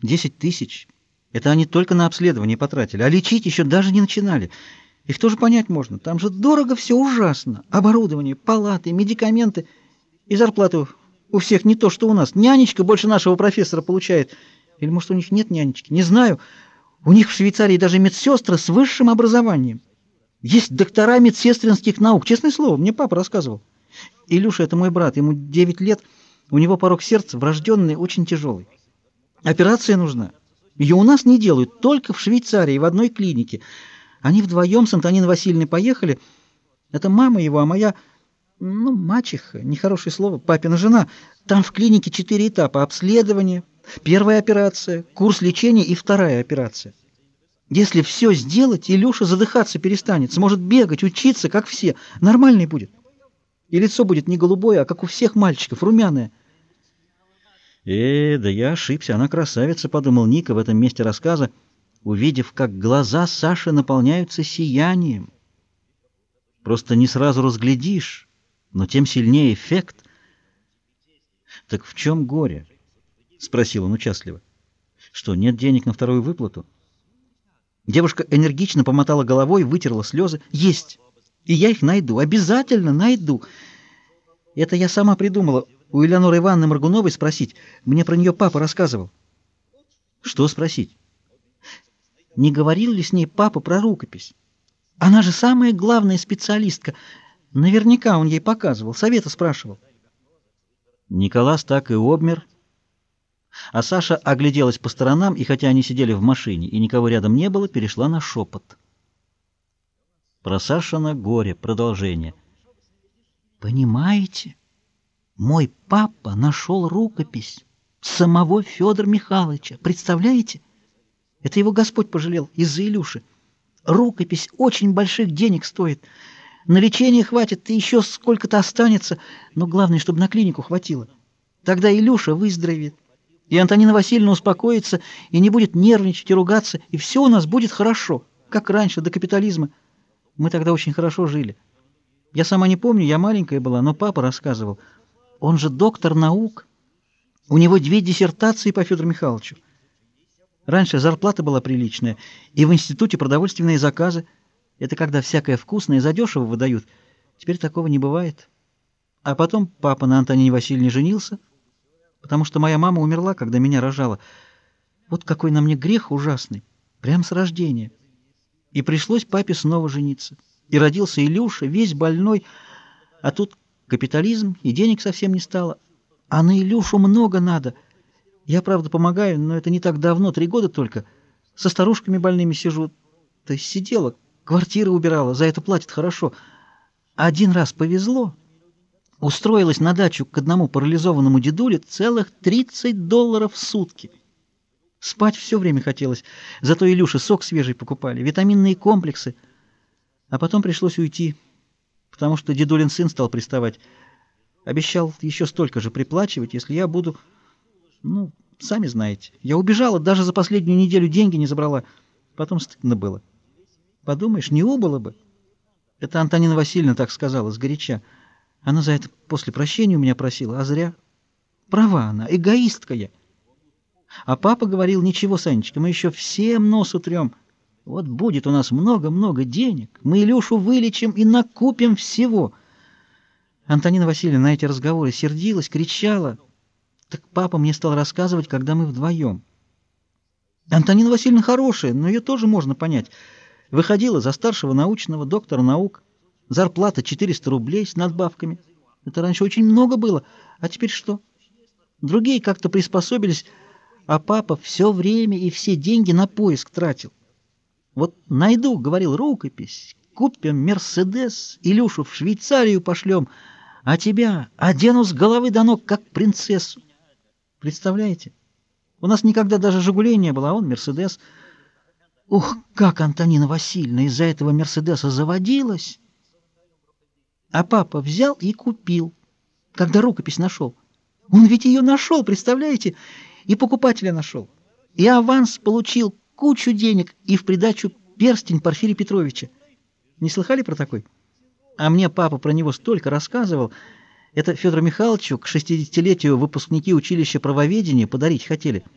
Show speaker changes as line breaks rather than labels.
Десять тысяч. Это они только на обследование потратили, а лечить еще даже не начинали. Их тоже понять можно. Там же дорого все ужасно. Оборудование, палаты, медикаменты и зарплату у всех не то, что у нас. Нянечка больше нашего профессора получает. Или, может, у них нет нянечки? Не знаю. У них в Швейцарии даже медсестры с высшим образованием. Есть доктора медсестринских наук. Честное слово, мне папа рассказывал. Илюша — это мой брат. Ему 9 лет. У него порог сердца врожденный, очень тяжелый. Операция нужна. Ее у нас не делают, только в Швейцарии, в одной клинике. Они вдвоем с Антониной Васильевной поехали. Это мама его, а моя, ну, мачеха, нехорошее слово, папина жена. Там в клинике четыре этапа. Обследование, первая операция, курс лечения и вторая операция. Если все сделать, Илюша задыхаться перестанет, сможет бегать, учиться, как все. Нормальный будет. И лицо будет не голубое, а как у всех мальчиков, румяное.
«Э, да я ошибся, она красавица», — подумал Ника в этом месте рассказа, увидев, как глаза Саши наполняются сиянием. Просто не сразу разглядишь, но тем сильнее эффект. «Так в чем горе?» — спросил он участливо. «Что, нет денег на вторую выплату?»
Девушка энергично помотала головой, вытерла слезы. «Есть! И я их найду, обязательно найду!» Это я сама придумала у Элеоноры Ивановны Маргуновой спросить. Мне про нее папа рассказывал.
Что спросить?
Не говорил ли с ней папа про рукопись? Она же самая главная специалистка. Наверняка он ей показывал, совета спрашивал.
Николас так и обмер. А Саша огляделась по сторонам, и хотя они сидели в машине и никого рядом не было, перешла на шепот. Про Сашина горе. Продолжение.
«Понимаете?» Мой папа нашел рукопись самого Федора Михайловича. Представляете? Это его Господь пожалел из-за Илюши. Рукопись очень больших денег стоит. На лечение хватит, и еще сколько-то останется, но главное, чтобы на клинику хватило. Тогда Илюша выздоровеет, и Антонина Васильевна успокоится, и не будет нервничать и ругаться, и все у нас будет хорошо, как раньше, до капитализма. Мы тогда очень хорошо жили. Я сама не помню, я маленькая была, но папа рассказывал — он же доктор наук. У него две диссертации по Федору Михайловичу. Раньше зарплата была приличная, и в институте продовольственные заказы. Это когда всякое вкусное задешево выдают. Теперь такого не бывает. А потом папа на Антонине Васильевне женился, потому что моя мама умерла, когда меня рожала. Вот какой на мне грех ужасный, прямо с рождения. И пришлось папе снова жениться. И родился Илюша, весь больной, а тут Капитализм, и денег совсем не стало. А на Илюшу много надо. Я, правда, помогаю, но это не так давно, три года только. Со старушками больными сижу. То есть сидела, квартиры убирала, за это платят хорошо. Один раз повезло. Устроилась на дачу к одному парализованному дедуле целых 30 долларов в сутки. Спать все время хотелось, зато Илюше сок свежий покупали, витаминные комплексы. А потом пришлось уйти потому что дедулин сын стал приставать. Обещал еще столько же приплачивать, если я буду... Ну, сами знаете. Я убежала, даже за последнюю неделю деньги не забрала. Потом стыдно было. Подумаешь, не убыло бы. Это Антонина Васильевна так сказала, сгоряча. Она за это после прощения у меня просила, а зря. Права она, эгоистка я. А папа говорил, ничего, Санечка, мы еще всем нос утрем. Вот будет у нас много-много денег, мы Илюшу вылечим и накупим всего. Антонина Васильевна на эти разговоры сердилась, кричала. Так папа мне стал рассказывать, когда мы вдвоем. Антонина Васильевна хорошая, но ее тоже можно понять. Выходила за старшего научного, доктора наук. Зарплата 400 рублей с надбавками. Это раньше очень много было. А теперь что? Другие как-то приспособились, а папа все время и все деньги на поиск тратил. Вот найду, — говорил, — рукопись, купим Мерседес, Илюшу в Швейцарию пошлем, а тебя одену с головы до ног, как принцессу. Представляете? У нас никогда даже «Жигулей» не было, а он Мерседес. Ух, как Антонина Васильевна из-за этого Мерседеса заводилась! А папа взял и купил, когда рукопись нашел. Он ведь ее нашел, представляете? И покупателя нашел. И аванс получил кучу денег и в придачу перстень Порфирия Петровича. Не слыхали про такой? А мне папа про него столько рассказывал. Это Федору Михайловичу к 60-летию выпускники училища правоведения подарить хотели —